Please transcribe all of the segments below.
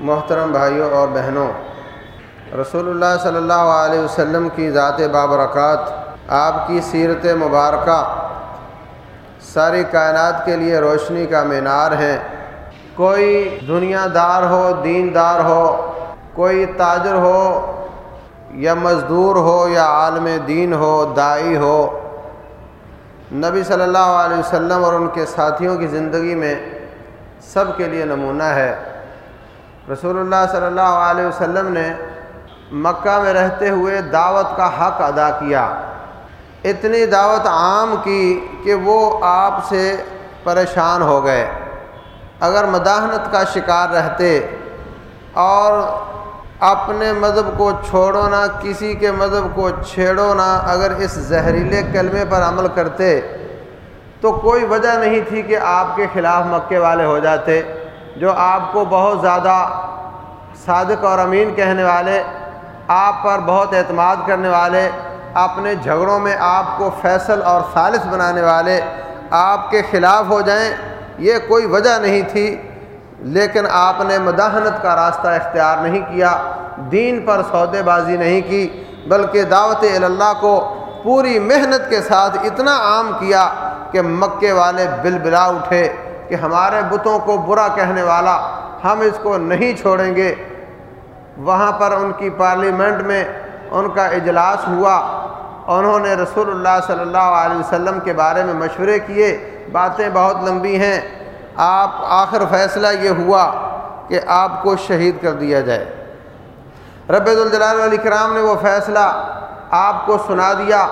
محترم بھائیوں اور بہنوں، رسول اللہ صلی اللہ علیہ وسلم کی ذات بابرکات، آپ کی سیرت مبارکہ، ساری کائنات کے لیے روشنی کا مینار ہے کوئی دنیا دار ہو، دین دار ہو، کوئی تاجر ہو، یا مزدور ہو، یا عالم دین ہو، دائی ہو، نبی صلی اللہ علیہ وسلم اور ان کے ساتھیوں کی زندگی میں سب کے لیے نمونہ ہے۔ رسول اللہ صلی اللہ علیہ وسلم نے مکہ میں رہتے ہوئے دعوت کا حق ادا کیا۔ اتنی دعوت عام کی کہ وہ آپ سے پریشان ہو گئے۔ اگر مداحنت کا شکار رہتے اور اپنے مذہب کو چھوڑو نہ، کسی کے مذہب کو چھیڑو نہ، اگر اس زہریلے کلمے پر عمل کرتے تو کوئی وجہ نہیں تھی کہ آپ کے خلاف مکے والے ہو جاتے۔ جو آپ کو بہت زیادہ صادق اور امین کہنے والے، آپ پر بہت اعتماد کرنے والے، اپنے جھگڑوں میں آپ کو فیصل اور خالص بنانے والے آپ کے خلاف ہو جائیں، یہ کوئی وجہ نہیں تھی، لیکن آپ نے مداحنت کا راستہ اختیار نہیں کیا، دین پر سودے بازی نہیں کی، بلکہ دعوت اللہ کو پوری محنت کے ساتھ اتنا عام کیا کہ مکے والے بل بلا اٹھے۔ کہ ہمارے بتوں کو برا کہنے والا ہم اس کو نہیں چھوڑیں گے۔ وہاں پر ان کی پارلیمنٹ میں ان کا اجلاس ہوا۔ انہوں نے رسول اللہ صلی اللہ علیہ وسلم کے بارے میں مشورے کیے۔ باتیں بہت لمبی ہیں۔ آپ، آخر فیصلہ یہ ہوا کہ آپ کو شہید کر دیا جائے۔ رب الجلال علیہ کرام نے وہ فیصلہ آپ کو سنا دیا۔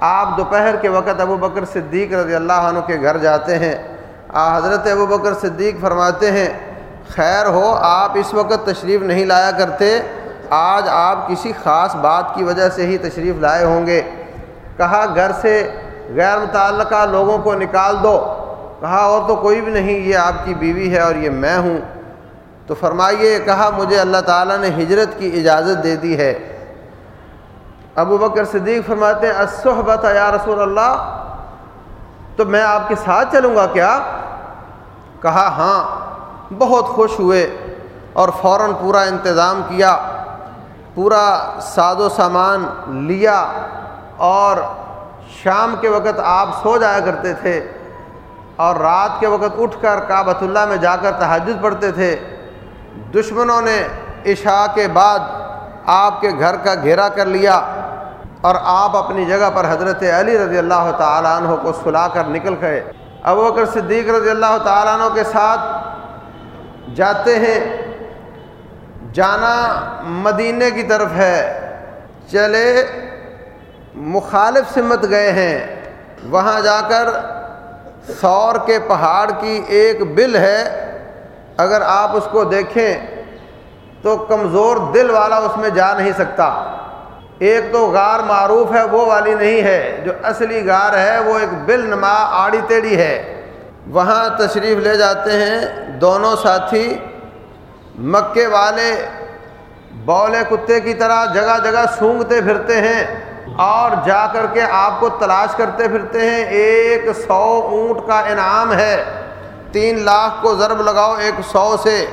آپ دوپہر کے وقت ابو بکر صدیق رضی اللہ عنہ کے گھر جاتے ہیں۔ حضرت ابو بکر صدیق فرماتے ہیں، خیر ہو، آپ اس وقت تشریف نہیں لایا کرتے، آج آپ کسی خاص بات کی وجہ سے ہی تشریف لائے ہوں گے۔ کہا، گھر سے غیر متعلقہ لوگوں کو نکال دو۔ کہا، اور تو کوئی بھی نہیں، یہ آپ کی بیوی ہے اور یہ میں ہوں۔ تو فرمائیے، کہا، مجھے اللہ تعالیٰ نے ہجرت کی اجازت دے دی ہے۔ ابو بکر صدیق فرماتے ہیں یا رسول اللہ، تو میں آپ کے ساتھ چلوں گا کیا؟ کہا ہاں بہت خوش ہوئے اور فوراً پورا انتظام کیا، پورا ساد و سامان لیا اور شام کے وقت آپ سو جایا کرتے تھے اور رات کے وقت اٹھ کر کعبۃ اللہ میں جا کر تحجد پڑھتے تھے۔ دشمنوں نے عشاء کے بعد آپ کے گھر کا گھیرا کر لیا اور آپ اپنی جگہ پر حضرت علی رضی اللہ تعالیٰ عنہ کو سلا کر نکل گئے۔ ابو بکر صدیق رضی اللہ تعالیٰ عنہ کے ساتھ جاتے ہیں۔ جانا مدینے کی طرف ہے۔ چلے مخالف سمت گئے ہیں۔ وہاں جا کر سور کے پہاڑ کی ایک بل ہے۔ اگر آپ اس کو دیکھیں تو کمزور دل والا اس میں جا نہیں سکتا۔ ایک تو غار معروف ہے، وہ والی نہیں ہے۔ جو اصلی غار ہے، وہ ایک بل نما آڑی تیڑی ہے۔ وہاں تشریف لے جاتے ہیں دونوں ساتھی۔ مکے والے بولے کتے کی طرح جگہ جگہ سونگتے پھرتے ہیں اور جا کر کے آپ کو تلاش کرتے پھرتے ہیں۔ ایک سو اونٹ کا انعام ہے۔ تین لاکھ کو ضرب لگاؤ ایک سو سے۔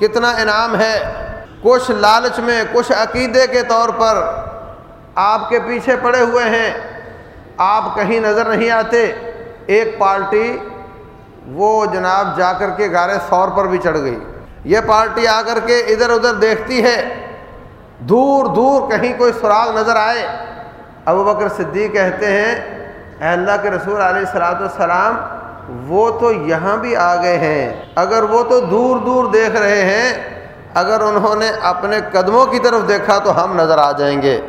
کتنا انعام ہے؟ کچھ لالچ میں، کچھ عقیدے کے طور پر آپ کے پیچھے پڑے ہوئے ہیں، آپ کہیں نظر نہیں آتے۔ ایک پارٹی وہ جناب جا کر کے گارے سور پر بھی چڑھ گئی۔ یہ پارٹی آ کر کے ادھر ادھر دیکھتی ہے۔ دور دور کہیں کوئی سراغ نظر آئے۔ ابو بکر صدیق کہتے ہیں، اے اللہ کے رسول علیہ السلاۃ والسلام، وہ تو یہاں بھی آ گئے ہیں۔ اگر وہ تو دور دور دیکھ رہے ہیں اگر انہوں نے اپنے قدموں کی طرف دیکھا تو ہم نظر آ جائیں گے۔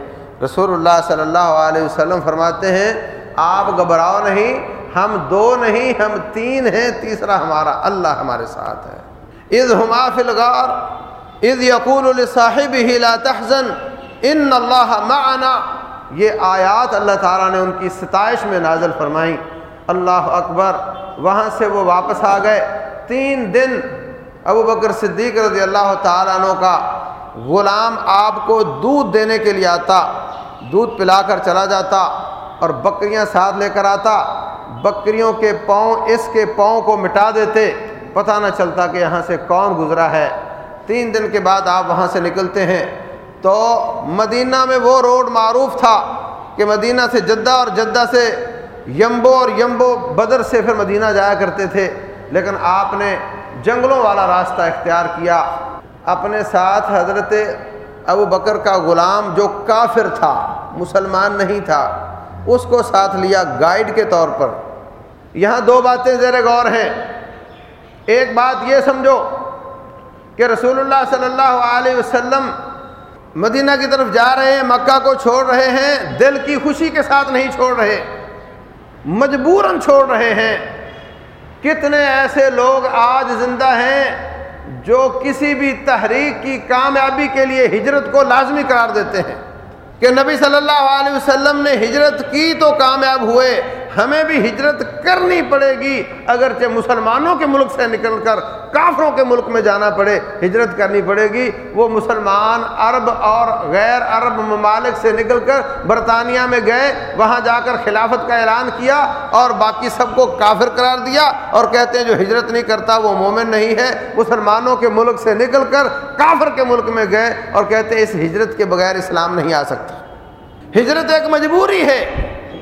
رسول اللہ صلی اللہ علیہ وسلم فرماتے ہیں، آپ گھبراؤ نہیں، ہم دو نہیں، ہم تین ہیں، تیسرا ہمارا اللہ ہمارے ساتھ ہے۔ عز ہما فلغار عز یقول الصاحب ہی لا تحزن، ان اللہ معنا۔ یہ آیات اللہ تعالیٰ نے ان کی ستائش میں نازل فرمائیں۔ اللہ اکبر، وہاں سے وہ واپس آ گئے۔ تین دن ابو بکر صدیق رضی اللہ تعالیٰ عنہ کا غلام آپ کو دودھ دینے کے لیے آتا، دودھ پلا کر چلا جاتا اور بکریاں ساتھ لے کر آتا، بکریوں کے پاؤں، اس کے پاؤں کو مٹا دیتے، پتہ نہ چلتا کہ یہاں سے کون گزرا ہے۔ تین دن کے بعد آپ وہاں سے نکلتے ہیں۔ تو مدینہ میں وہ روڈ معروف تھا کہ مدینہ سے جدہ اور جدہ سے یمبو اور یمبو بدر سے پھر مدینہ جایا کرتے تھے، لیکن آپ نے جنگلوں والا راستہ اختیار کیا۔ اپنے ساتھ حضرت ابو بکر کا غلام جو کافر تھا، مسلمان نہیں تھا، اس کو ساتھ لیا گائیڈ کے طور پر۔ یہاں دو باتیں زیر غور ہیں۔ ایک بات یہ سمجھو کہ رسول اللہ صلی اللہ علیہ وسلم مدینہ کی طرف جا رہے ہیں، مکہ کو چھوڑ رہے ہیں، دل کی خوشی کے ساتھ نہیں چھوڑ رہے، مجبوراً چھوڑ رہے ہیں۔ کتنے ایسے لوگ آج زندہ ہیں جو کسی بھی تحریک کی کامیابی کے لیے ہجرت کو لازمی قرار دیتے ہیں کہ نبی صلی اللہ علیہ وسلم نے ہجرت کی تو کامیاب ہوئے، ہمیں بھی ہجرت کرنی پڑے گی، اگرچہ مسلمانوں کے ملک سے نکل کر کافروں کے ملک میں جانا پڑے، ہجرت کرنی پڑے گی۔ وہ مسلمان، عرب اور غیر عرب ممالک سے نکل کر برطانیہ میں گئے، وہاں جا کر خلافت کا اعلان کیا اور باقی سب کو کافر قرار دیا اور کہتے ہیں جو ہجرت نہیں کرتا وہ مومن نہیں ہے۔ مسلمانوں کے ملک سے نکل کر کافر کے ملک میں گئے اور کہتے ہیں اس ہجرت کے بغیر اسلام نہیں آ سکتا۔ ہجرت ایک مجبوری ہے،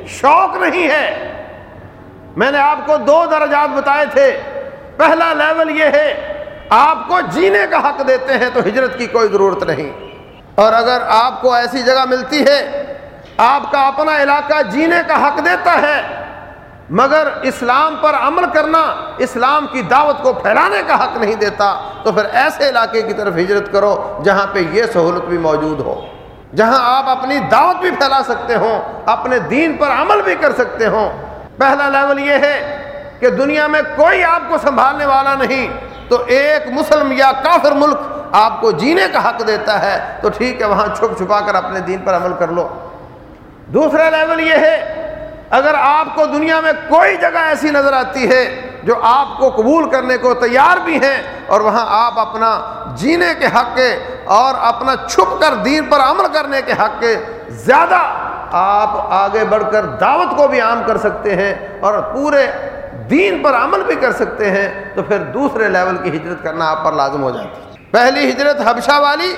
شوق نہیں ہے۔ میں نے آپ کو دو درجات بتائے تھے۔ پہلا لیول یہ ہے، آپ کو جینے کا حق دیتے ہیں تو ہجرت کی کوئی ضرورت نہیں۔ اور اگر آپ کو ایسی جگہ ملتی ہے، آپ کا اپنا علاقہ جینے کا حق دیتا ہے، مگر اسلام پر عمل کرنا اسلام کی دعوت کو پھیلانے کا حق نہیں دیتا، تو پھر ایسے علاقے کی طرف ہجرت کرو جہاں پہ یہ سہولت بھی موجود ہو۔ جہاں آپ اپنی دعوت بھی پھیلا سکتے ہوں، اپنے دین پر عمل بھی کر سکتے ہوں۔ پہلا لیول یہ ہے کہ دنیا میں کوئی آپ کو سنبھالنے والا نہیں، تو ایک مسلم یا کافر ملک آپ کو جینے کا حق دیتا ہے، تو ٹھیک ہے، وہاں چھپ چھپا کر اپنے دین پر عمل کر لو۔ دوسرا لیول یہ ہے، اگر آپ کو دنیا میں کوئی جگہ ایسی نظر آتی ہے جو آپ کو قبول کرنے کو تیار بھی ہیں اور وہاں آپ اپنا جینے کے حق کے اور اپنا چھپ کر دین پر عمل کرنے کے حق کے زیادہ آپ آگے بڑھ کر دعوت کو بھی عام کر سکتے ہیں اور پورے دین پر عمل بھی کر سکتے ہیں، تو پھر دوسرے لیول کی ہجرت کرنا آپ پر لازم ہو جاتی ہے۔ پہلی ہجرت حبشہ والی،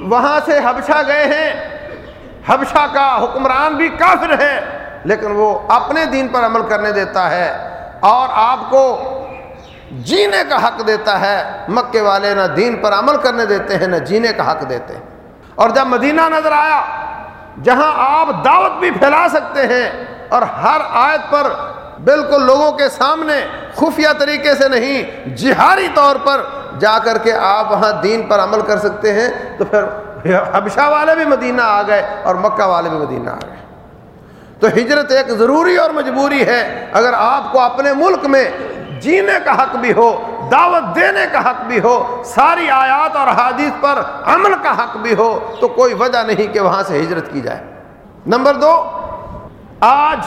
وہاں سے حبشہ گئے ہیں۔ حبشہ کا حکمران بھی کافر ہے، لیکن وہ اپنے دین پر عمل کرنے دیتا ہے اور آپ کو جینے کا حق دیتا ہے۔ مکے والے نہ دین پر عمل کرنے دیتے ہیں، نہ جینے کا حق دیتے ہیں۔ اور جب مدینہ نظر آیا، جہاں آپ دعوت بھی پھیلا سکتے ہیں اور ہر آیت پر بالکل لوگوں کے سامنے خفیہ طریقے سے نہیں، جہاری طور پر جا کر کے آپ وہاں دین پر عمل کر سکتے ہیں، تو پھر حبشہ والے بھی مدینہ آ گئے اور مکہ والے بھی مدینہ آ گئے۔ تو ہجرت ایک ضروری اور مجبوری ہے۔ اگر آپ کو اپنے ملک میں جینے کا حق بھی ہو، دعوت دینے کا حق بھی ہو، ساری آیات اور حادیث پر عمل کا حق بھی ہو، تو کوئی وجہ نہیں کہ وہاں سے ہجرت کی جائے۔ نمبر دو، آج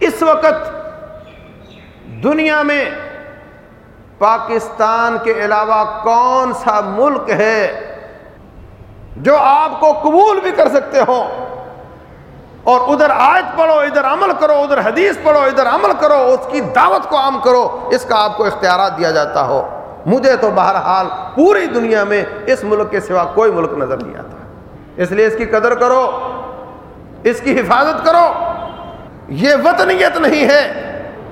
اس وقت دنیا میں پاکستان کے علاوہ کون سا ملک ہے جو آپ کو قبول بھی کر سکتے ہو؟ اور ادھر آیت پڑھو، ادھر عمل کرو، ادھر حدیث پڑھو، ادھر عمل کرو، اس کی دعوت کو عام کرو، اس کا آپ کو اختیارات دیا جاتا ہو۔ مجھے تو بہرحال پوری دنیا میں اس ملک کے سوا کوئی ملک نظر نہیں آتا۔ اس لیے اس کی قدر کرو، اس کی حفاظت کرو۔ یہ وطنیت نہیں ہے۔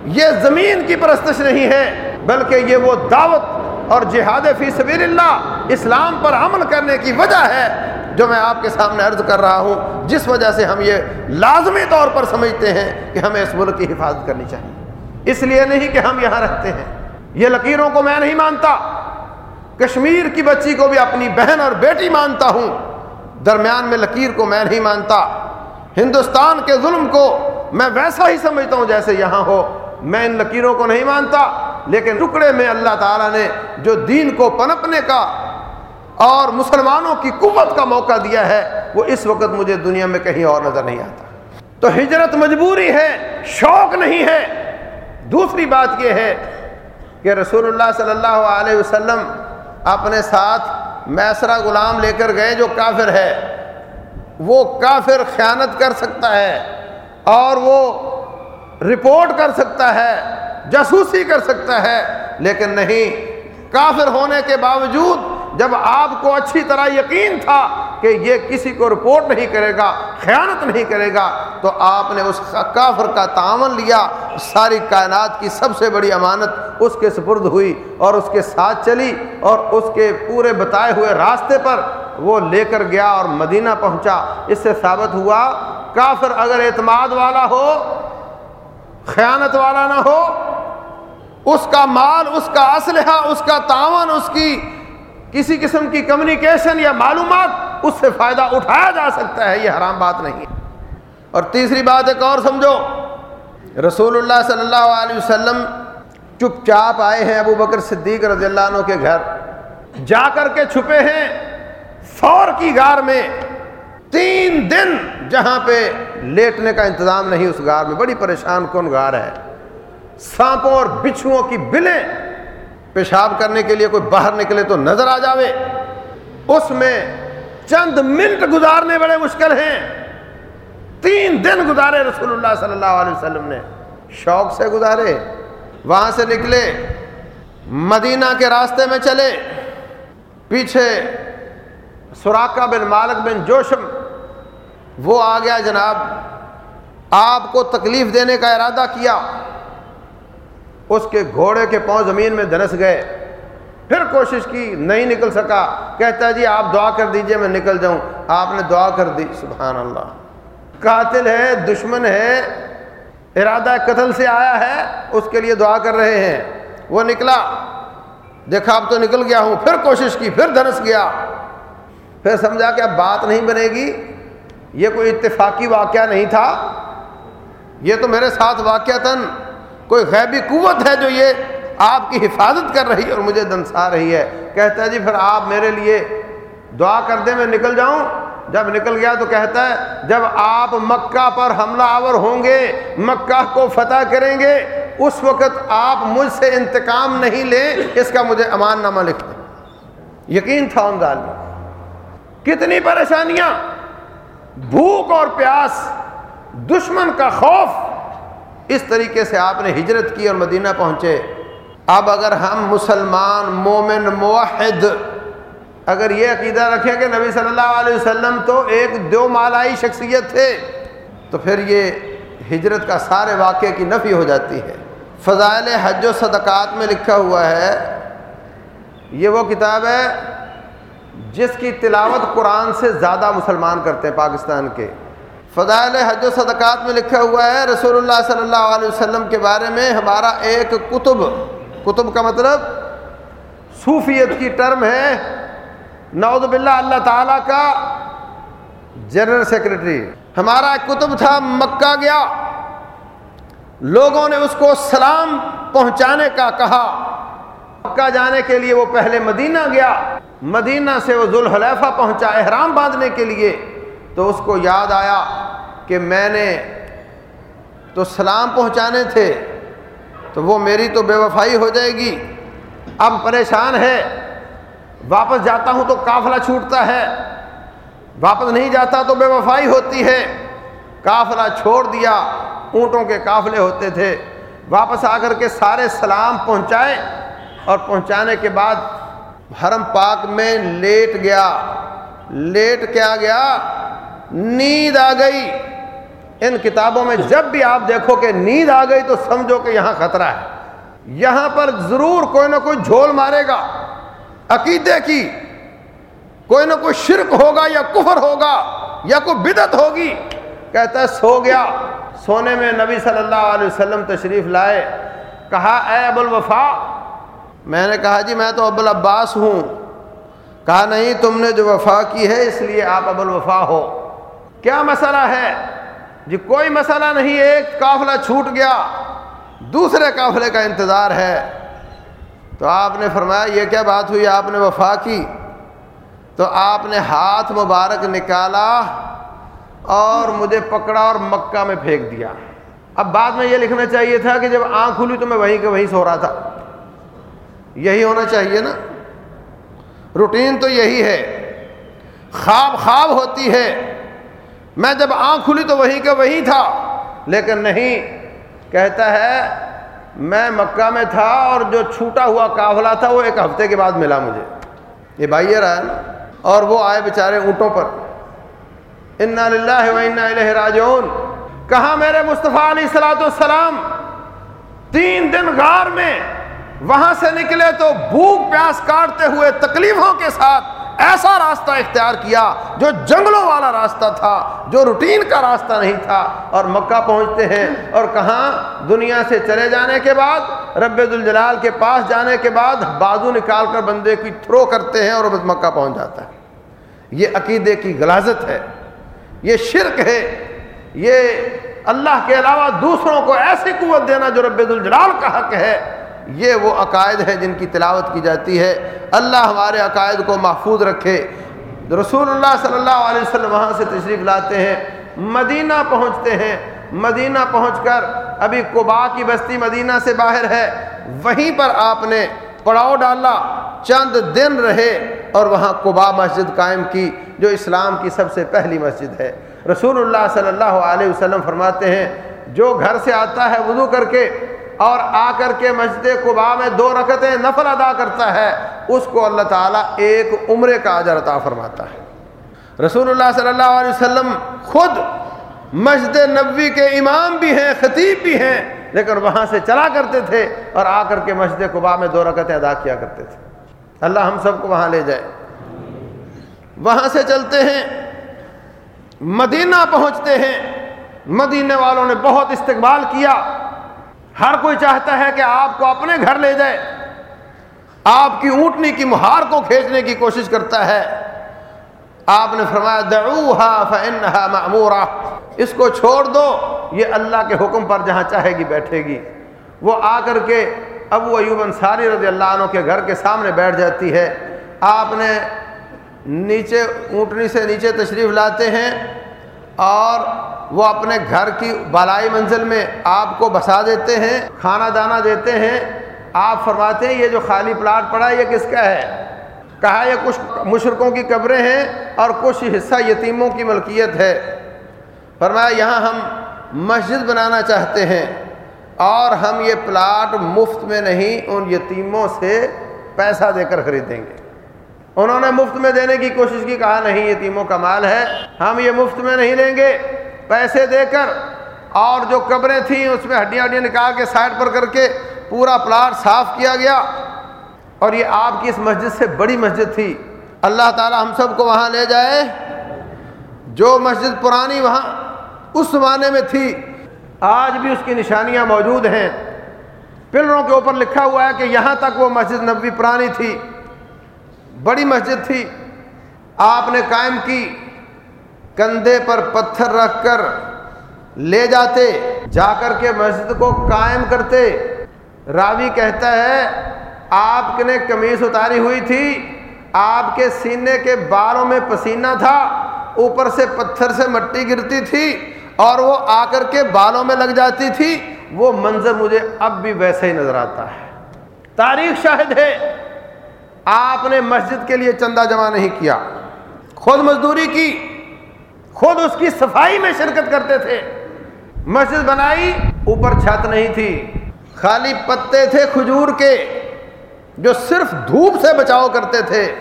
یہ زمین کی پرستش نہیں ہے، بلکہ یہ وہ دعوت اور جہاد فی سبیل اللہ اسلام پر عمل کرنے کی وجہ ہے جو میں آپ کے سامنے عرض کر رہا ہوں، جس وجہ سے ہم یہ لازمی طور پر سمجھتے ہیں کہ ہمیں اس ملک کی حفاظت کرنی چاہیے۔ اس لیے نہیں کہ ہم یہاں رہتے ہیں۔ یہ لکیروں کو میں نہیں مانتا۔ کشمیر کی بچی کو بھی اپنی بہن اور بیٹی مانتا ہوں۔ درمیان میں لکیر کو میں نہیں مانتا۔ ہندوستان کے ظلم کو میں ویسا ہی سمجھتا ہوں جیسے یہاں ہو۔ میں ان لکیروں کو نہیں مانتا، لیکن ٹکڑے میں اللہ تعالیٰ نے جو دین کو پنپنے کا اور مسلمانوں کی قوت کا موقع دیا ہے، وہ اس وقت مجھے دنیا میں کہیں اور نظر نہیں آتا۔ تو ہجرت مجبوری ہے، شوق نہیں ہے۔ دوسری بات یہ ہے کہ رسول اللہ صلی اللہ علیہ وسلم اپنے ساتھ میسرا غلام لے کر گئے، جو کافر ہے۔ وہ کافر خیانت کر سکتا ہے اور وہ رپورٹ کر سکتا ہے، جاسوسی کر سکتا ہے، لیکن نہیں۔ کافر ہونے کے باوجود جب آپ کو اچھی طرح یقین تھا کہ یہ کسی کو رپورٹ نہیں کرے گا، خیانت نہیں کرے گا، تو آپ نے اس کافر کا تعاون لیا۔ ساری کائنات کی سب سے بڑی امانت اس کے سپرد ہوئی اور اس کے ساتھ چلی اور اس کے پورے بتائے ہوئے راستے پر وہ لے کر گیا اور مدینہ پہنچا۔ اس سے ثابت ہوا، کافر اگر اعتماد والا ہو خیانت والا نہ ہو۔ اس کا مال، اس کا اسلحہ، اس کا تعاون، اس کی کسی قسم کی کمیونیکیشن یا معلومات، اس سے فائدہ اٹھایا جا سکتا ہے، یہ حرام بات نہیں ہے۔ اور تیسری بات ایک اور سمجھو، رسول اللہ صلی اللہ علیہ وسلم چپ چاپ آئے ہیں ابو بکر صدیق رضی اللہ عنہ کے گھر۔ جا کر کے چھپے ہیں فور کی گار میں۔ تین دن جہاں پہ لیٹنے کا انتظام نہیں، اس گار میں بڑی پریشان کن گار ہے۔ سانپوں اور بچھوؤں کی بلیں پیشاب کرنے کے لیے کوئی باہر نکلے تو نظر آ جاوے۔ اس میں چند منٹ گزارنے بڑے مشکل ہیں۔ تین دن گزارے رسول اللہ صلی اللہ علیہ وسلم نے۔ شوق سے گزارے، وہاں سے نکلے، مدینہ کے راستے میں چلے۔ پیچھے سوراخا بن مالک بن جوشم وہ آ گیا جناب، آپ کو تکلیف دینے کا ارادہ کیا۔ اس کے گھوڑے کے پاؤں زمین میں دنس گئے۔ پھر کوشش کی، نہیں نکل سکا۔ کہتا جی آپ دعا کر دیجیے، میں نکل جاؤں۔ آپ نے دعا کر دی، سبحان اللہ۔ قاتل ہے، دشمن ہے، ارادہ قتل سے آیا ہے، اس کے لیے دعا کر رہے ہیں۔ وہ نکلا۔ دیکھا اب تو نکل گیا ہوں۔ پھر کوشش کی، پھر دھنس گیا۔ پھر سمجھا کہ اب بات نہیں بنے گی۔ یہ کوئی اتفاقی واقعہ نہیں تھا۔ یہ تو میرے ساتھ واقعہ تن کوئی غیبی قوت ہے جو یہ آپ کی حفاظت کر رہی ہے اور مجھے دنسا رہی ہے۔ کہتا ہے جی پھر آپ میرے لیے دعا کر دیں، میں نکل جاؤں۔ جب نکل گیا تو کہتا ہے، جب آپ مکہ پر حملہ آور ہوں گے، مکہ کو فتح کریں گے، اس وقت آپ مجھ سے انتقام نہیں لیں، اس کا مجھے امان نامہ لکھ دیں۔ یقین تھا ان ظالم کتنی پریشانیاں۔ بھوک اور پیاس، دشمن کا خوف، اس طریقے سے آپ نے ہجرت کی اور مدینہ پہنچے۔ اب اگر ہم مسلمان، مومن، موحد، اگر یہ عقیدہ رکھیں کہ نبی صلی اللہ علیہ وسلم تو ایک دو مالائی شخصیت تھے، تو پھر یہ ہجرت کا سارے واقعے کی نفی ہو جاتی ہے۔ فضائل حج و صدقات میں لکھا ہوا ہے، یہ وہ کتاب ہے جس کی تلاوت قرآن سے زیادہ مسلمان کرتے ہیں پاکستان کے۔ فضائل حج و صدقات میں لکھا ہوا ہے، رسول اللہ صلی اللہ علیہ وسلم کے بارے میں ہمارا ایک کتب کتب کا مطلب صوفیت کی ٹرم ہے۔ نعوذ باللہ اللہ تعالیٰ کا جنرل سیکرٹری۔ ہمارا ایک کتب تھا، مکہ گیا۔ لوگوں نے اس کو سلام پہنچانے کا کہا۔ مکہ جانے کے لیے وہ پہلے مدینہ گیا۔ مدینہ سے وہ ذوالحلیفہ پہنچا احرام باندھنے کے لیے، تو اس کو یاد آیا کہ میں نے تو سلام پہنچانے تھے، تو وہ میری تو بے وفائی ہو جائے گی۔ اب پریشان ہے، واپس جاتا ہوں تو قافلہ چھوٹتا ہے۔ واپس نہیں جاتا تو بے وفائی ہوتی ہے۔ قافلہ چھوڑ دیا، اونٹوں کے قافلے ہوتے تھے۔ واپس آ کر کے سارے سلام پہنچائے اور پہنچانے کے بعد حرم پاک میں لیٹ گیا۔ لیٹ کیا گیا؟ نیند آ گئی۔ ان کتابوں میں جب بھی آپ دیکھو کہ نیند آ گئی تو سمجھو کہ یہاں خطرہ ہے۔ یہاں پر ضرور کوئی نہ کوئی جھول مارے گا۔ عقیدے کی کوئی نہ کوئی شرک ہوگا یا کفر ہوگا یا کوئی بدت ہوگی۔ کہتا ہے سو گیا۔ سونے میں نبی صلی اللہ علیہ وسلم تشریف لائے۔ کہا، اے ابو الوفا میں نے کہا جی میں تو ابو العباس ہوں۔ کہا نہیں، تم نے جو وفا کی ہے، اس لیے آپ ابو الوفا ہو۔ کیا مسئلہ ہے؟ جی کوئی مسئلہ نہیں، ایک قافلہ چھوٹ گیا، دوسرے قافلے کا انتظار ہے۔ تو آپ نے فرمایا، یہ کیا بات ہوئی؟ آپ نے وفا کی۔ تو آپ نے ہاتھ مبارک نکالا اور مجھے پکڑا اور مکہ میں پھینک دیا۔ اب بعد میں یہ لکھنا چاہیے تھا کہ جب آنکھ کھلی تو میں وہیں کے وہیں سو رہا تھا۔ یہی ہونا چاہیے نا۔ روٹین تو یہی ہے۔ خواب خواب ہوتی ہے۔ میں جب آنکھ کھلی تو وہیں کا وہیں تھا۔ لیکن نہیں، کہتا ہے، میں مکہ میں تھا اور جو چھوٹا ہوا قافلہ تھا، وہ ایک ہفتے کے بعد ملا مجھے۔ یہ بھائی رہا نا۔ اور وہ آئے بیچارے اونٹوں پر۔ انا و انا راجعون۔ کہاں میرے مصطفیٰ علیہ السلاۃ السلام تین دن غار میں۔ وہاں سے نکلے تو بھوک پیاس کاٹتے ہوئے تکلیفوں کے ساتھ ایسا راستہ اختیار کیا جو جنگلوں والا راستہ تھا، جو روٹین کا راستہ نہیں تھا۔ اور مکہ پہنچتے ہیں اور کہاں؟ دنیا سے چلے جانے کے بعد، رب الجلال کے پاس جانے کے بعد بازو نکال کر بندے کی تھرو کرتے ہیں اور مکہ پہنچ جاتا ہے۔ یہ عقیدے کی غلازت ہے۔ یہ شرک ہے۔ یہ اللہ کے علاوہ دوسروں کو ایسی قوت دینا جو رب الجلال کا حق ہے۔ یہ وہ عقائد ہیں جن کی تلاوت کی جاتی ہے۔ اللہ ہمارے عقائد کو محفوظ رکھے۔ رسول اللہ صلی اللہ علیہ وسلم وہاں سے تشریف لاتے ہیں، مدینہ پہنچتے ہیں۔ مدینہ پہنچ کر ابھی قبا کی بستی مدینہ سے باہر ہے۔ وہیں پر آپ نے پڑاؤ ڈالا۔ چند دن رہے اور وہاں قبا مسجد قائم کی، جو اسلام کی سب سے پہلی مسجد ہے۔ رسول اللہ صلی اللہ علیہ وسلم فرماتے ہیں، جو گھر سے آتا ہے وضو کر کے اور آ کر کے مسجد قبا میں دو رکعتیں نفل ادا کرتا ہے، اس کو اللہ تعالیٰ ایک عمرے کا اجر عطا فرماتا ہے۔ رسول اللہ صلی اللہ علیہ وسلم خود مسجد نبوی کے امام بھی ہیں، خطیب بھی ہیں، لیکن وہاں سے چلا کرتے تھے اور آ کر کے مسجد قبا میں دو رکعتیں ادا کیا کرتے تھے۔ اللہ ہم سب کو وہاں لے جائے۔ وہاں سے چلتے ہیں، مدینہ پہنچتے ہیں۔ مدینے والوں نے بہت استقبال کیا۔ ہر کوئی چاہتا ہے کہ آپ کو اپنے گھر لے جائے۔ آپ کی اونٹنی کی مہار کو کھینچنے کی کوشش کرتا ہے۔ آپ نے فرمایا، دعوها فانها اس کو چھوڑ دو، یہ اللہ کے حکم پر جہاں چاہے گی بیٹھے گی۔ وہ آ کر کے ابو ایوب انصاری رضی اللہ عنہ کے گھر کے سامنے بیٹھ جاتی ہے۔ آپ نے نیچے، اونٹنی سے نیچے تشریف لاتے ہیں۔ اور وہ اپنے گھر کی بالائی منزل میں آپ کو بسا دیتے ہیں، کھانا دانا دیتے ہیں۔ آپ فرماتے ہیں، یہ جو خالی پلاٹ پڑا ہے، یہ کس کا ہے؟ کہا، یہ کچھ مشرقوں کی قبریں ہیں اور کچھ حصہ یتیموں کی ملکیت ہے۔ فرمایا، یہاں ہم مسجد بنانا چاہتے ہیں اور ہم یہ پلاٹ مفت میں نہیں، ان یتیموں سے پیسہ دے کر خریدیں گے۔ انہوں نے مفت میں دینے کی کوشش کی، کہا نہیں، یتیموں کا مال ہے، ہم یہ مفت میں نہیں لیں گے۔ پیسے دے کر اور جو قبریں تھیں، اس میں ہڈیاں ہڈیاں نکال کے سائڈ پر کر کے پورا پلاٹ صاف کیا گیا۔ اور یہ آپ کی اس مسجد سے بڑی مسجد تھی۔ اللہ تعالی ہم سب کو وہاں لے جائے۔ جو مسجد پرانی وہاں اس زمانے میں تھی، آج بھی اس کی نشانیاں موجود ہیں۔ پلروں کے اوپر لکھا ہوا ہے کہ یہاں تک وہ مسجد نبوی پرانی تھی۔ بڑی مسجد تھی۔ آپ نے قائم کی۔ کندھے پر پتھر رکھ کر لے جاتے، جا کر کے مسجد کو قائم کرتے۔ راوی کہتا ہے، آپ نے کمیز اتاری ہوئی تھی۔ آپ کے سینے کے بالوں میں پسینہ تھا۔ اوپر سے پتھر سے مٹی گرتی تھی اور وہ آ کر کے بالوں میں لگ جاتی تھی۔ وہ منظر مجھے اب بھی ویسے ہی نظر آتا ہے۔ تاریخ شاہد ہے۔ آپ نے مسجد کے لیے چندہ جمع نہیں کیا۔ خود مزدوری کی، خود اس کی صفائی میں شرکت کرتے تھے۔ مسجد بنائی، اوپر چھت نہیں تھی۔ خالی پتے تھے کھجور کے، جو صرف دھوپ سے بچاؤ کرتے تھے۔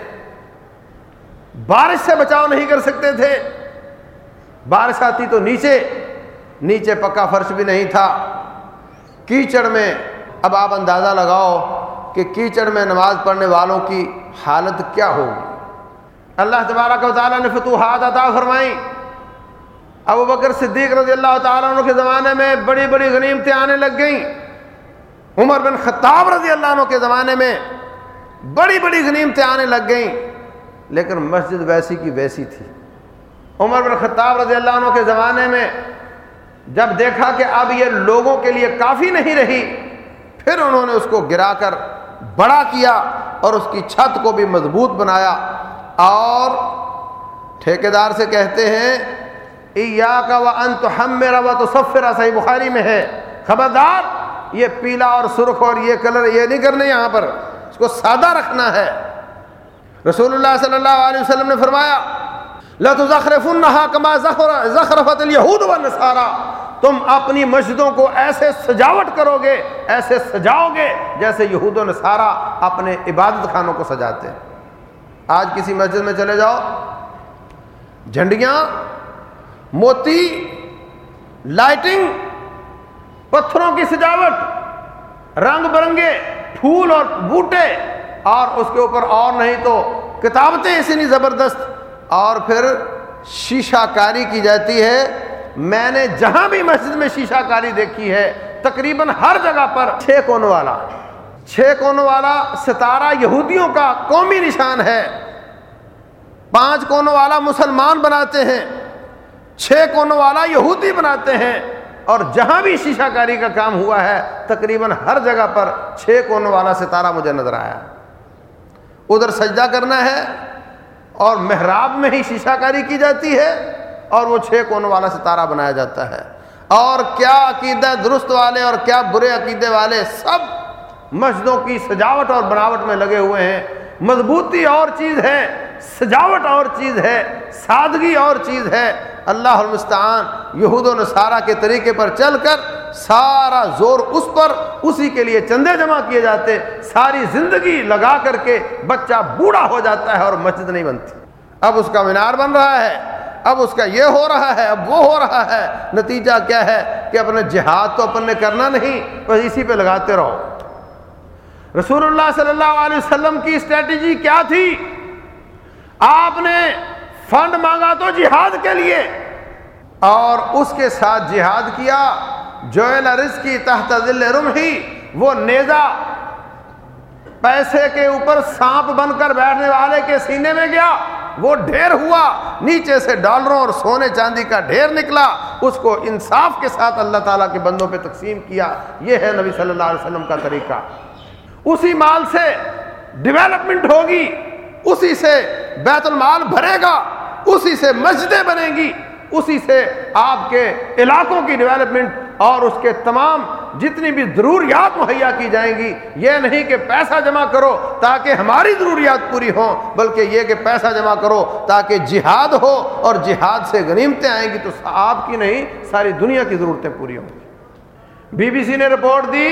بارش سے بچاؤ نہیں کر سکتے تھے۔ بارش آتی تو نیچے نیچے پکا فرش بھی نہیں تھا۔ کیچڑ میں، اب آپ اندازہ لگاؤ۔ کہ کیچڑ میں نماز پڑھنے والوں کی حالت کیا ہوگی اللہ تبارک و تعالیٰ نے فتوحات عطا فرمائی ابو بکر صدیق رضی اللہ تعالیٰ عنہ کے زمانے میں بڑی بڑی غنیمتیں آنے لگ گئیں۔ عمر بن خطاب رضی اللہ عنہ کے زمانے میں بڑی بڑی غنیمتیں آنے لگ گئیں۔ لیکن مسجد ویسی کی ویسی تھی۔ عمر بن خطاب رضی اللہ عنہ کے زمانے میں جب دیکھا کہ اب یہ لوگوں کے لیے کافی نہیں رہی، پھر انہوں نے اس کو گرا کر بڑا کیا اور اس کی چھت کو بھی مضبوط بنایا اور ٹھیکیدار سے کہتے ہیں کا و انت ہم میرا و تو سفرا صحیح بخاری میں ہے۔ خبردار، یہ پیلا اور سرخ اور یہ کلر یہ نہیں کرنے یہاں پر، اس کو سادہ رکھنا ہے۔ رسول اللہ صلی اللہ علیہ وسلم نے فرمایا لَتُزَخْرِفُنَّهَا كَمَا زَخْرَفَتِ الْيَهُودُ وَالنَّسَارَى تم اپنی مسجدوں کو ایسے سجاوٹ کرو گے ایسے سجاؤ گے جیسے یہود و نصارہ اپنے عبادت خانوں کو سجاتے ہیں۔ آج کسی مسجد میں چلے جاؤ، جھنڈیاں، موتی، لائٹنگ، پتھروں کی سجاوٹ، رنگ برنگے، پھول اور بوٹے، اور اس کے اوپر اور نہیں تو کتابتیں اتنی زبردست۔ اور پھر شیشہ کاری کی جاتی ہے میں نے جہاں بھی مسجد میں شیشہ کاری دیکھی ہے، تقریباً ہر جگہ پر چھ کونوں والا، چھ کونوں والا ستارہ یہودیوں کا قومی نشان ہے۔ پانچ کونوں والا مسلمان بناتے ہیں، چھ کونوں والا یہودی بناتے ہیں۔ اور جہاں بھی شیشہ کاری کا کام ہوا ہے، تقریباً ہر جگہ پر چھ کونوں والا ستارہ مجھے نظر آیا۔ ادھر سجدہ کرنا ہے اور محراب میں ہی شیشہ کاری کی جاتی ہے۔ اور وہ چھ کونوں والا ستارہ بنایا جاتا ہے۔ اور کیا عقیدہ درست والے اور کیا برے عقیدے والے سب مسجدوں کی سجاوٹ اور بناوٹ میں لگے ہوئے ہیں۔ مضبوطی اور چیز ہے، سجاوٹ اور چیز ہے، سادگی اور چیز ہے۔ اللہ المستعان یہود و نصارہ کے طریقے پر چل کر سارا زور اس پر، اسی کے لیے چندے جمع کیے جاتے، ساری زندگی لگا کر کے بچہ بوڑھا ہو جاتا ہے اور مسجد نہیں بنتی۔ اب اس کا مینار بن رہا ہے۔ اب اس کا یہ ہو رہا ہے، اب وہ ہو رہا ہے۔ نتیجہ کیا ہے کہ اپنے جہاد تو اپن نے کرنا نہیں، بس اسی پہ لگاتے رہو۔ رسول اللہ صلی اللہ علیہ وسلم کی اسٹریٹجی کیا تھی؟ آپ نے فنڈ مانگا تو جہاد کے لیے۔ اور اس کے ساتھ جہاد کیا جو کی تحت ذل رمحی، وہ نیزا پیسے کے اوپر سانپ بن کر بیٹھنے والے کے سینے میں گیا۔ وہ ڈھیر ہوا، نیچے سے ڈالروں اور سونے چاندی کا ڈھیر نکلا، اس کو انصاف کے ساتھ اللہ تعالیٰ کے بندوں پہ تقسیم کیا۔ یہ ہے نبی صلی اللہ علیہ وسلم کا طریقہ۔ اسی مال سے ڈیولپمنٹ ہوگی، اسی سے بیت المال بھرے گا، اسی سے مسجدیں بنے گی، اسی سے آپ کے علاقوں کی ڈیولپمنٹ اور اس کے تمام جتنی بھی ضروریات مہیا کی جائیں گی، یہ نہیں کہ پیسہ جمع کرو تاکہ ہماری ضروریات پوری ہوں، بلکہ یہ کہ پیسہ جمع کرو تاکہ جہاد ہو اور جہاد سے غنیمتیں آئیں گی تو آپ کی نہیں، ساری دنیا کی ضرورتیں پوری ہوں گی۔ بی بی سی نے رپورٹ دی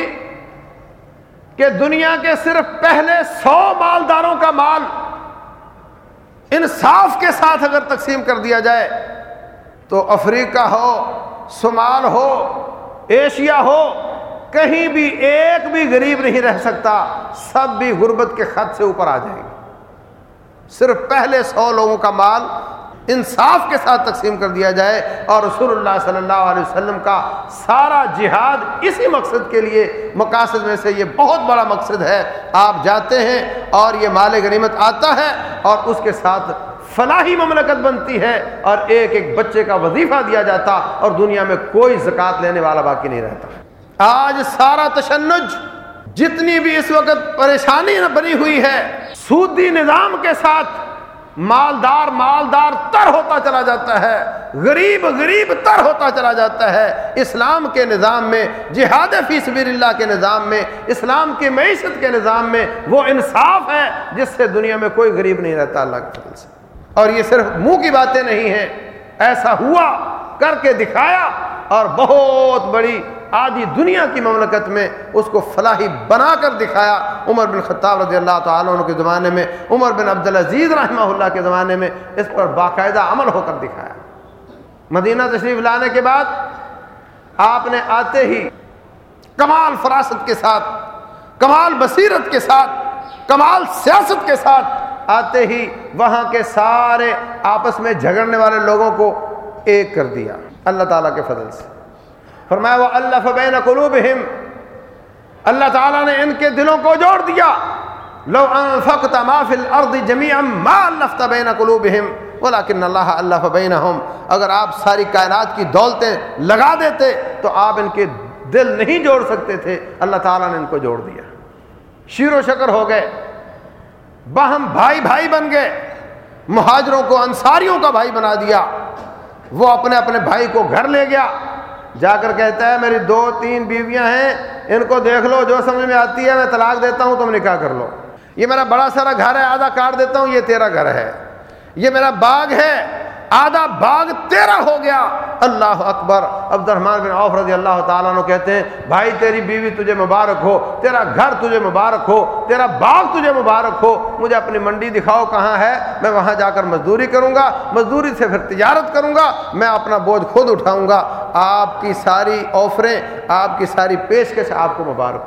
کہ دنیا کے صرف پہلے سو مالداروں کا مال انصاف کے ساتھ اگر تقسیم کر دیا جائے تو افریقہ ہو، صومال ہو ایشیا ہو، کہیں بھی ایک بھی غریب نہیں رہ سکتا، سب بھی غربت کے خط سے اوپر آ جائیں گے۔ صرف پہلے سو لوگوں کا مال انصاف کے ساتھ تقسیم کر دیا جائے اور رسول اللہ صلی اللہ علیہ وسلم کا سارا جہاد اسی مقصد کے لیے، مقاصد میں سے یہ بہت بڑا مقصد ہے۔ آپ جاتے ہیں اور یہ مال غنیمت آتا ہے اور اس کے ساتھ فلاحی مملکت بنتی ہے اور ایک ایک بچے کا وظیفہ دیا جاتا اور دنیا میں کوئی زکوٰۃ لینے والا باقی نہیں رہتا۔ آج سارا تشنج جتنی بھی اس وقت پریشانی بنی ہوئی ہے، سودی نظام کے ساتھ مالدار مالدار تر ہوتا چلا جاتا ہے، غریب غریب تر ہوتا چلا جاتا ہے۔ اسلام کے نظام میں، جہاد فی سبیر اللہ کے نظام میں، اسلام کی معیشت کے نظام میں وہ انصاف ہے جس سے دنیا میں کوئی غریب نہیں رہتا۔ اللہ کے فضل سے۔ اور یہ صرف منہ کی باتیں نہیں ہیں، ایسا ہوا، کر کے دکھایا اور بہت بڑی آدھی دنیا کی مملکت میں اس کو فلاحی بنا کر دکھایا۔ عمر بن خطاب رضی اللہ تعالیٰ عنہ کے زمانے میں، عمر بن عبدالعزیز رحمہ اللہ کے زمانے میں اس پر باقاعدہ عمل ہو کر دکھایا۔ مدینہ تشریف لانے کے بعد آپ نے آتے ہی کمال فراست کے ساتھ، کمال بصیرت کے ساتھ، کمال سیاست کے ساتھ آتے ہی وہاں کے سارے آپس میں جھگڑنے والے لوگوں کو ایک کر دیا۔ اللہ تعالیٰ کے فضل سے۔ فرمایا، وہ اللہ فبین قلوبہم۔ اللہ تعالیٰ نے ان کے دلوں کو جوڑ دیا۔ لو انفقت ما فی الارض جميعا ما الفت بین قلوبہم۔ ولكن اللہ اللہ فبینہم اگر آپ ساری کائنات کی دولتیں لگا دیتے، تو آپ ان کے دل نہیں جوڑ سکتے تھے۔ اللہ تعالیٰ نے ان کو جوڑ دیا۔ شیر و شکر ہو گئے۔ باہم بھائی بھائی بن گئے، مہاجروں کو، انصاریوں کا بھائی بنا دیا۔ وہ اپنے اپنے بھائی کو گھر لے گیا۔ جا کر کہتا ہے، میری دو تین بیویاں ہیں، ان کو دیکھ لو، جو سمجھ میں آتی ہے، میں طلاق دیتا ہوں، تم نکاح کر لو۔ یہ میرا بڑا سارا گھر ہے، آدھا کاٹ دیتا ہوں، یہ تیرا گھر ہے۔ یہ میرا باغ ہے۔ آدھا باغ تیرا ہو گیا۔ اللہ اکبر۔ عبد الرحمان بن عوف رضی اللہ تعالیٰ عنہ کہتے ہیں، بھائی تیری بیوی تجھے مبارک ہو، تیرا گھر تجھے مبارک ہو، تیرا باغ تجھے مبارک ہو، مجھے اپنی منڈی دکھاؤ کہاں ہے، میں وہاں جا کر مزدوری کروں گا، مزدوری سے پھر تجارت کروں گا، میں اپنا بوجھ خود اٹھاؤں گا۔ آپ کی ساری آفریں، آپ کی ساری پیشکش آپ کو مبارک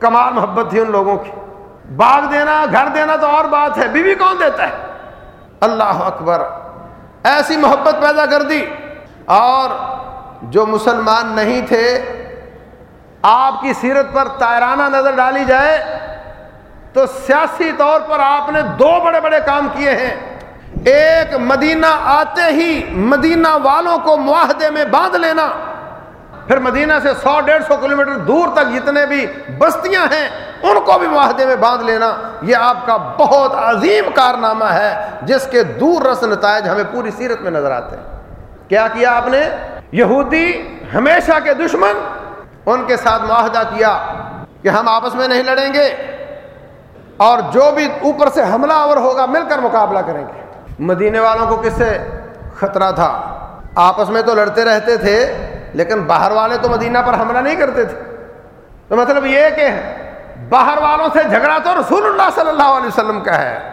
کمال محبت تھی ان لوگوں کی۔ باغ دینا، گھر دینا تو اور بات ہے، بیوی کون دیتا ہے؟ اللہ اکبر۔ ایسی محبت پیدا کر دی۔ اور جو مسلمان نہیں تھے، آپ کی سیرت پر تائرانہ نظر ڈالی جائے تو سیاسی طور پر آپ نے دو بڑے بڑے کام کیے ہیں۔ ایک، مدینہ آتے ہی مدینہ والوں کو معاہدے میں باندھ لینا۔ پھر مدینہ سے سو ڈیڑھ سو کلو دور تک جتنے بھی بستیاں ہیں، ان کو بھی معاہدے میں باندھ لینا، یہ آپ کا بہت عظیم کارنامہ ہے، جس کے دور رس نتائج ہمیں پوری سیرت میں نظر آتے ہیں۔ کیا کیا آپ نے؟ یہودی ہمیشہ کے دشمن، ان کے ساتھ معاہدہ کیا کہ ہم آپس میں نہیں لڑیں گے، اور جو بھی اوپر سے حملہ آور ہوگا، مل کر مقابلہ کریں گے۔ مدینے والوں کو کس سے خطرہ تھا؟ آپس میں تو لڑتے رہتے تھے لیکن باہر والے تو مدینہ پر حملہ نہیں کرتے تھے۔ تو مطلب یہ کہ باہر والوں سے جھگڑا تو رسول اللہ صلی اللہ علیہ وسلم کا ہے۔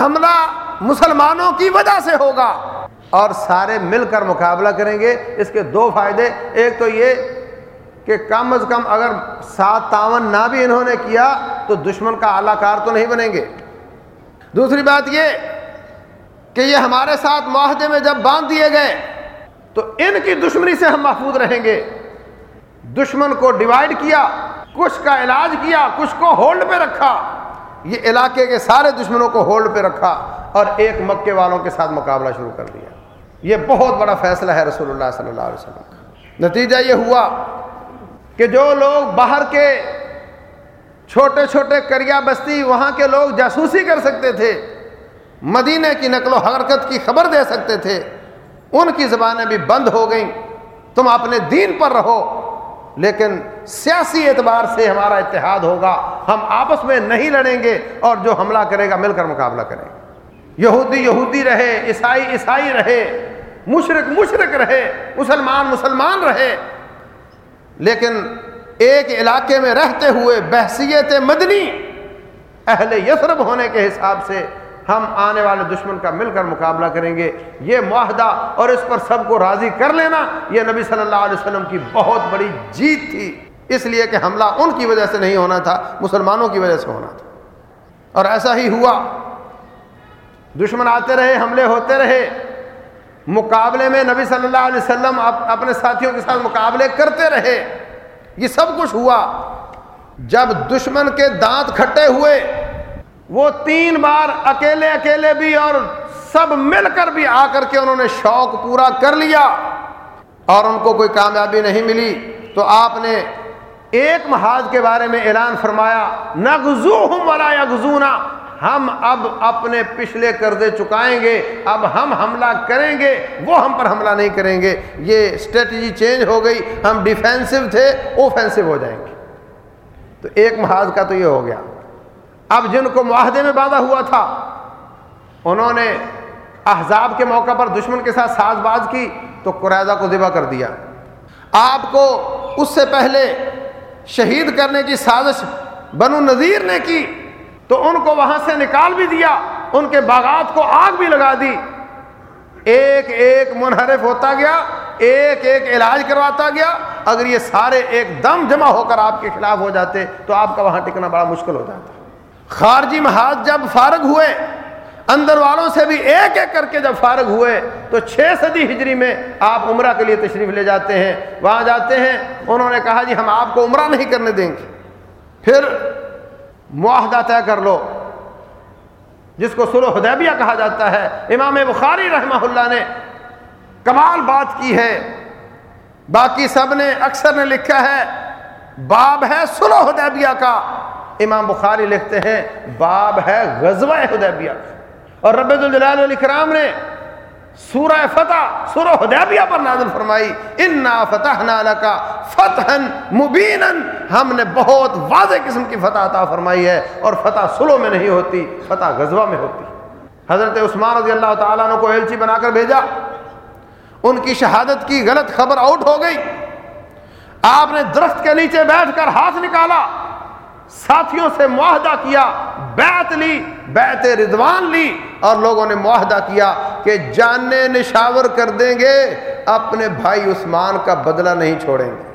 حملہ مسلمانوں کی وجہ سے ہوگا۔ اور سارے مل کر مقابلہ کریں گے۔ اس کے دو فائدے۔ ایک تو یہ کہ کم از کم اگر سات تاون نہ بھی انہوں نے کیا تو دشمن کا اعلی کار تو نہیں بنیں گے۔ دوسری بات یہ کہ یہ ہمارے ساتھ معاہدے میں جب باندھ دیے گئے تو ان کی دشمنی سے ہم محفوظ رہیں گے۔ دشمن کو ڈیوائڈ کیا کچھ کا علاج کیا کچھ کو ہولڈ پہ رکھا۔ یہ علاقے کے سارے دشمنوں کو ہولڈ پہ رکھا اور ایک مکے والوں کے ساتھ مقابلہ شروع کر دیا۔ یہ بہت بڑا فیصلہ ہے رسول اللہ صلی اللہ علیہ وسلم کا۔ نتیجہ یہ ہوا کہ جو لوگ باہر کے چھوٹے چھوٹے کریا بستی، وہاں کے لوگ جاسوسی کر سکتے تھے مدینے کی نقل و حرکت کی خبر دے سکتے تھے۔ ان کی زبانیں بھی بند ہو گئیں۔ تم اپنے دین پر رہو، لیکن سیاسی اعتبار سے ہمارا اتحاد ہوگا۔ ہم آپس میں نہیں لڑیں گے اور جو حملہ کرے گا، مل کر مقابلہ کریں۔ گے یہودی یہودی رہے، عیسائی عیسائی رہے مشرق مشرق رہے، مسلمان مسلمان رہے۔ لیکن ایک علاقے میں رہتے ہوئے بحثیت مدنی اہل یسرب ہونے کے حساب سے ہم آنے والے دشمن کا مل کر مقابلہ کریں گے۔ یہ معاہدہ اور اس پر سب کو راضی کر لینا یہ نبی صلی اللہ علیہ وسلم کی بہت بڑی جیت تھی۔ اس لیے کہ حملہ ان کی وجہ سے نہیں ہونا تھا، مسلمانوں کی وجہ سے ہونا تھا۔ اور ایسا ہی ہوا۔ دشمن آتے رہے، حملے ہوتے رہے۔ مقابلے میں نبی صلی اللہ علیہ وسلم اپنے ساتھیوں کے ساتھ مقابلے کرتے رہے۔ یہ سب کچھ ہوا۔ جب دشمن کے دانت کھٹے ہوئے وہ تین بار اکیلے اکیلے بھی اور سب مل کر بھی آ کر کے انہوں نے شوق پورا کر لیا اور ان کو کوئی کامیابی نہیں ملی تو آپ نے ایک محاذ کے بارے میں اعلان فرمایا نہ گزو ہوں والا یا گزونا ہم اب اپنے پچھلے قرضے چکائیں گے، اب ہم حملہ کریں گے، وہ ہم پر حملہ نہیں کریں گے۔ یہ اسٹریٹجی چینج ہو گئی، ہم ڈیفینسو تھے اوفینسو ہو جائیں گے۔ تو ایک محاذ کا تو یہ ہو گیا۔ اب جن کو معاہدے میں باندھا ہوا تھا، انہوں نے احزاب کے موقع پر دشمن کے ساتھ ساز باز کی تو قریضہ کو ذبح کر دیا۔ آپ کو اس سے پہلے شہید کرنے کی سازش بنو نذیر نے کی، تو ان کو وہاں سے نکال بھی دیا، ان کے باغات کو آگ بھی لگا دی۔ ایک ایک منحرف ہوتا گیا، ایک ایک علاج کرواتا گیا۔ اگر یہ سارے ایک دم جمع ہو کر آپ کے خلاف ہو جاتے تو آپ کا وہاں ٹکنا بڑا مشکل ہو جاتا۔ خارجی محاذ جب فارغ ہوئے، اندر والوں سے بھی ایک ایک کر کے جب فارغ ہوئے، تو چھ صدی ہجری میں آپ عمرہ کے لیے تشریف لے جاتے ہیں، وہاں جاتے ہیں، انہوں نے کہا جی ہم آپ کو عمرہ نہیں کرنے دیں گے۔ پھر معاہدہ طے کر لو، جس کو سلو حدیبیہ کہا جاتا ہے۔ امام بخاری رحمہ اللہ نے کمال بات کی ہے۔ باقی سب نے اکثر نے لکھا ہے، باب ہے سلو حدیبیہ کا۔ امام بخاری لکھتے ہیں، باب ہے غزوہ حدیبیہ۔ اور رب الجلال الاکرام نے سورہ فتح، سورہ حدیبیہ پر نازل فرمائی، انا فتحنا لکا فتحا مبینا ہم نے بہت واضح قسم کی فتح عطا فرمائی ہے، اور فتح سلو میں نہیں ہوتی، فتح غزوہ میں ہوتی۔ حضرت عثمان رضی اللہ تعالیٰ عنہ کو ایلچی بنا کر بھیجا۔ ان کی شہادت کی غلط خبر آؤٹ ہو گئی۔ آپ نے درخت کے نیچے بیٹھ کر ہاتھ نکالا۔ ساتھیوں سے معاہدہ کیا، بیعت لی، بیعت رضوان لی اور لوگوں نے معاہدہ کیا کہ جانے نشاور کر دیں گے، اپنے بھائی عثمان کا بدلہ نہیں چھوڑیں گے۔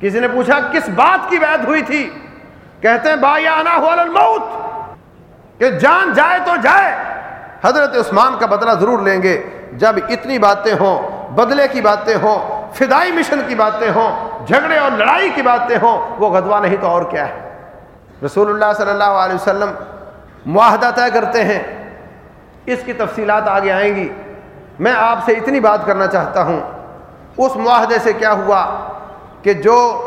کسی نے پوچھا، کس بات کی بیعت ہوئی تھی؟ کہتے ہیں، بھائی، آنا ہوا الموت کہ جان جائے تو جائے۔ حضرت عثمان کا بدلہ ضرور لیں گے۔ جب اتنی باتیں ہوں، بدلے کی باتیں ہوں، فدائی مشن کی باتیں ہوں، جھگڑے اور لڑائی کی باتیں ہوں، وہ غدوہ نہیں تو اور کیا ہے؟ رسول اللہ صلی اللہ علیہ وسلم معاہدہ طے کرتے ہیں۔ اس کی تفصیلات آگے آئیں گی۔ میں آپ سے اتنی بات کرنا چاہتا ہوں۔ اس معاہدے سے کیا ہوا کہ جو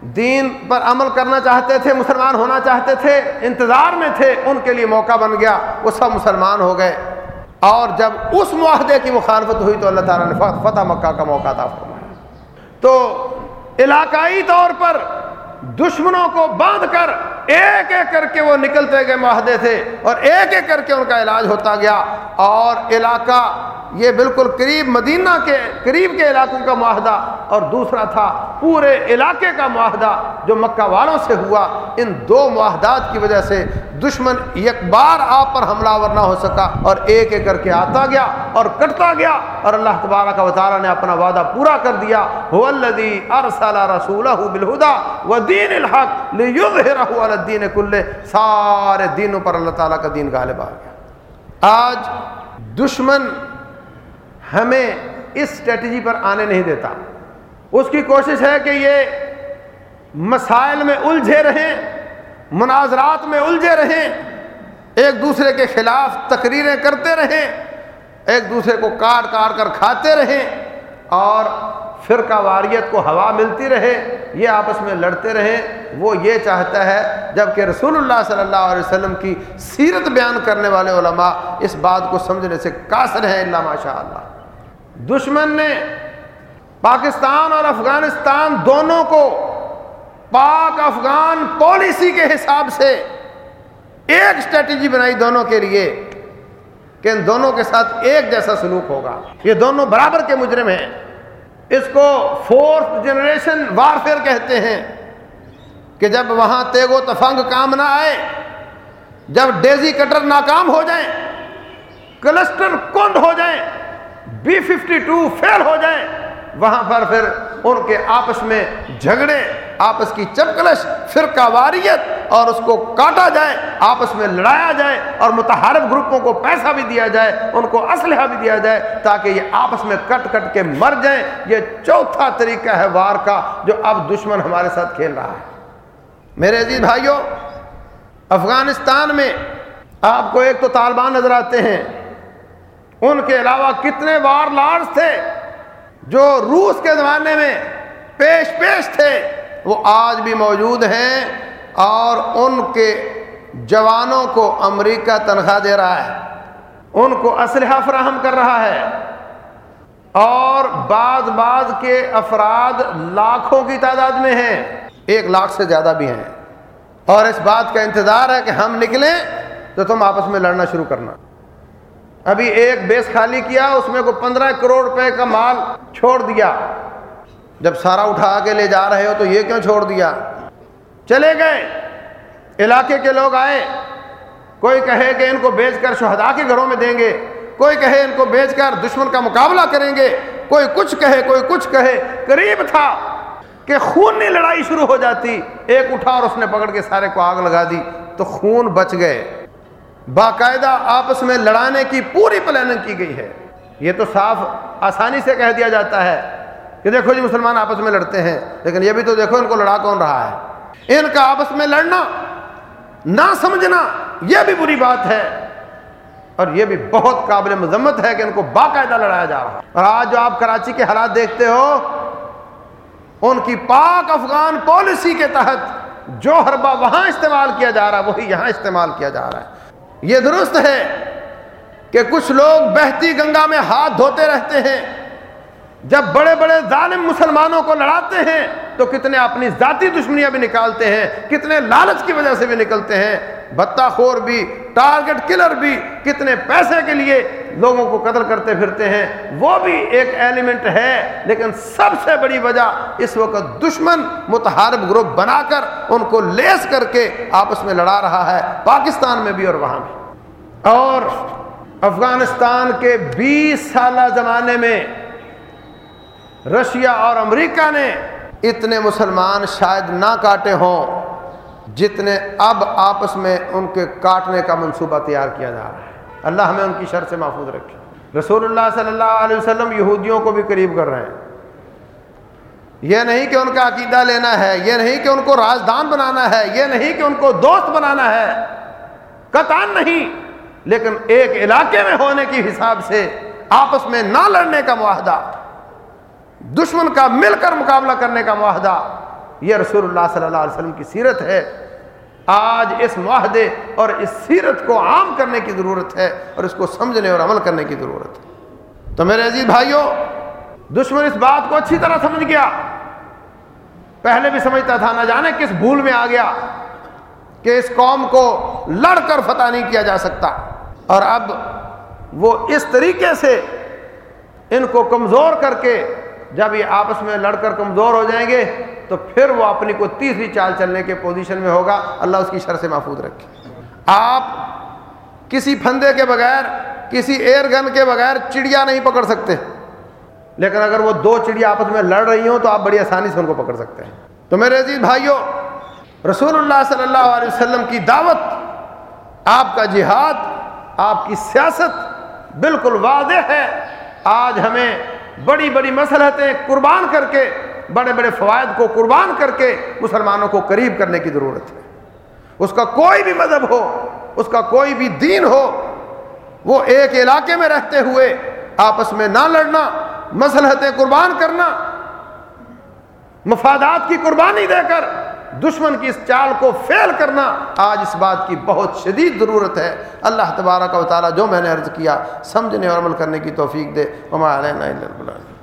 دین پر عمل کرنا چاہتے تھے، مسلمان ہونا چاہتے تھے، انتظار میں تھے، ان کے لیے موقع بن گیا۔ وہ سب مسلمان ہو گئے۔ اور جب اس معاہدے کی مخالفت ہوئی تو اللہ تعالیٰ نے فتح مکہ کا موقع تھا تو علاقائی طور پر دشمنوں کو باندھ کر ایک ایک کر کے وہ نکلتے گئے معاہدے تھے اور ایک ایک کر کے ان کا علاج ہوتا گیا اور علاقہ یہ بالکل قریب مدینہ کے قریب کے علاقوں کا معاہدہ اور دوسرا تھا پورے علاقے کا معاہدہ جو مکہ والوں سے ہوا۔ ان دو معاہدات کی وجہ سے دشمن یک بار آپ پر حملہ ور نہ ہو سکا اور ایک ایک کر کے آتا گیا اور کٹتا گیا اور اللہ تبارک و تعالی نے اپنا وعدہ پورا کر دیا۔ هو الذی ارسل رسوله بالهدى ودین الحق لیظهره علی الدین کله سارے دینوں پر اللہ تعالی کا دین غالب آ گیا۔ آج دشمن ہمیں اس اسٹریٹجی پر آنے نہیں دیتا۔ اس کی کوشش ہے کہ یہ مسائل میں الجھے رہیں، مناظرات میں الجھے رہیں، ایک دوسرے کے خلاف تقریریں کرتے رہیں، ایک دوسرے کو کاٹ کاٹ کر کھاتے رہیں اور فرقہ واریت کو ہوا ملتی رہے، یہ آپس میں لڑتے رہیں وہ یہ چاہتا ہے جبکہ رسول اللہ صلی اللہ علیہ وسلم کی سیرت بیان کرنے والے علماء اس بات کو سمجھنے سے قاصر ہیں اللہ ماشاء اللہ دشمن نے پاکستان اور افغانستان دونوں کو پاک افغان پالیسی کے حساب سے ایک اسٹریٹجی بنائی دونوں کے لیے کہ ان دونوں کے ساتھ ایک جیسا سلوک ہوگا۔ یہ دونوں برابر کے مجرم ہیں۔ اس کو فورتھ جنریشن وارفیئر کہتے ہیں کہ جب وہاں تیگ و تفنگ کام نہ آئے، جب ڈیزی کٹر ناکام ہو جائیں، کلسٹر کنڈ ہو جائیں بی ففٹی ٹو فیل ہو جائیں وہاں پر پھر ان کے آپس میں جھگڑے، آپس کی چپکلش فرقہ واریت اور اس کو کاٹا جائے، آپس میں لڑایا جائے اور متحرف گروپوں کو پیسہ بھی دیا جائے، ان کو اسلحہ بھی دیا جائے تاکہ یہ آپس میں کٹ کٹ کے مر جائیں۔ یہ چوتھا طریقہ ہے وار کا جو اب دشمن ہمارے ساتھ کھیل رہا ہے۔ میرے جی عزیز بھائیوں افغانستان میں آپ کو ایک تو طالبان نظر آتے ہیں۔ ان کے علاوہ کتنے وار لارڈس تھے۔ جو روس کے زمانے میں پیش پیش تھے، وہ آج بھی موجود ہیں اور ان کے جوانوں کو امریکہ تنخواہ دے رہا ہے۔ ان کو اسلحہ فراہم کر رہا ہے۔ اور بعض بعض کے افراد لاکھوں کی تعداد میں ہیں۔ ایک لاکھ سے زیادہ بھی ہیں۔ اور اس بات کا انتظار ہے کہ ہم نکلیں تو تم آپس میں لڑنا شروع کرنا۔ ابھی ایک بیس خالی کیا، اس میں کو پندرہ کروڑ روپے کا مال چھوڑ دیا۔ جب سارا اٹھا کے لے جا رہے ہو تو یہ کیوں چھوڑ دیا؟ چلے گئے۔ علاقے کے لوگ آئے۔ کوئی کہے کہ ان کو بیچ کر شہدا کے گھروں میں دیں گے۔ کوئی کہے ان کو بیچ کر دشمن کا مقابلہ کریں گے۔ کوئی کچھ کہے، کوئی کچھ کہے۔ قریب تھا کہ خون لڑائی شروع ہو جاتی۔ ایک اٹھا اور اس نے پکڑ کے سارے کو آگ لگا دی۔ تو خون بچ گئے۔ باقاعدہ آپس میں لڑانے کی پوری پلاننگ کی گئی ہے۔ یہ تو صاف آسانی سے کہہ دیا جاتا ہے کہ دیکھو جی مسلمان آپس میں لڑتے ہیں، لیکن یہ بھی تو دیکھو ان کو لڑا کون رہا ہے۔ ان کا آپس میں لڑنا، نہ سمجھنا، یہ بھی بری بات ہے۔ اور یہ بھی بہت قابل مذمت ہے کہ ان کو باقاعدہ لڑایا جا رہا ہے۔ اور آج جو آپ کراچی کے حالات دیکھتے ہو، ان کی پاک افغان پالیسی کے تحت جو حربہ وہاں استعمال کیا جا رہا ہے، وہی یہاں استعمال کیا جا رہا ہے۔ یہ درست ہے کہ کچھ لوگ بہتی گنگا میں ہاتھ دھوتے رہتے ہیں۔ جب بڑے بڑے ظالم مسلمانوں کو لڑاتے ہیں، تو کتنے اپنی ذاتی دشمنیاں بھی نکالتے ہیں، کتنے لالچ کی وجہ سے بھی نکلتے ہیں۔ بتا خور بھی ٹارگٹ کلر بھی کتنے پیسے کے لیے لوگوں کو قتل کرتے پھرتے ہیں۔ وہ بھی ایک ایلیمنٹ ہے، لیکن سب سے بڑی وجہ اس وقت دشمن متحارب گروپ بنا کر ان کو لیس کر کے آپس میں لڑا رہا ہے، پاکستان میں بھی اور وہاں بھی۔ اور افغانستان کے بیس سالہ زمانے میں رشیا اور امریکہ نے اتنے مسلمان شاید نہ کاٹے ہوں جتنے اب آپس میں ان کے کاٹنے کا منصوبہ تیار کیا جا رہا ہے۔ اللہ ہمیں ان کی شر سے محفوظ رکھے۔ رسول اللہ صلی اللہ علیہ وسلم یہودیوں کو بھی قریب کر رہے ہیں۔ یہ نہیں کہ ان کا عقیدہ لینا ہے، یہ نہیں کہ ان کو رازدان بنانا ہے، یہ نہیں کہ ان کو دوست بنانا ہے۔ قطان نہیں، لیکن ایک علاقے میں ہونے کی حساب سے آپس میں نہ لڑنے کا معاہدہ۔ دشمن کا مل کر مقابلہ کرنے کا معاہدہ۔ یہ رسول اللہ صلی اللہ علیہ وسلم کی سیرت ہے۔ آج اس معاہدے اور اس سیرت کو عام کرنے کی ضرورت ہے اور اس کو سمجھنے اور عمل کرنے کی ضرورت ہے۔ تو میرے عزیز بھائیوں، دشمن اس بات کو اچھی طرح سمجھ گیا۔ پہلے بھی سمجھتا تھا، نہ جانے کس بھول میں آ گیا کہ اس قوم کو لڑ کر فتح نہیں کیا جا سکتا۔ اور اب وہ اس طریقے سے ان کو کمزور کر کے جب یہ آپس میں لڑ کر کمزور ہو جائیں گے، تو پھر وہ اپنی کو تیسری چال چلنے کے پوزیشن میں ہوگا۔ اللہ اس کی شر سے محفوظ رکھے۔ آپ کسی پھندے کے بغیر، کسی ایئر گن کے بغیر چڑیا نہیں پکڑ سکتے۔ لیکن اگر وہ دو چڑیا آپس میں لڑ رہی ہوں، تو آپ بڑی آسانی سے ان کو پکڑ سکتے ہیں۔ تو میرے عزیز بھائیوں رسول اللہ صلی اللہ علیہ وسلم کی دعوت، آپ کا جہاد، آپ کی سیاست بالکل واضح ہے۔ آج ہمیں بڑی بڑی مسلحتیں قربان کر کے، بڑے بڑے فوائد کو قربان کر کے مسلمانوں کو قریب کرنے کی ضرورت ہے۔ اس کا کوئی بھی مذہب ہو، اس کا کوئی بھی دین ہو، وہ ایک علاقے میں رہتے ہوئے آپس میں نہ لڑنا، مسلحتیں قربان کرنا، مفادات کی قربانی دے کر دشمن کی اس چال کو فیل کرنا آج اس بات کی بہت شدید ضرورت ہے۔ اللہ تبارک و تعالیٰ جو میں نے عرض کیا، سمجھنے اور عمل کرنے کی توفیق دے۔ علیہ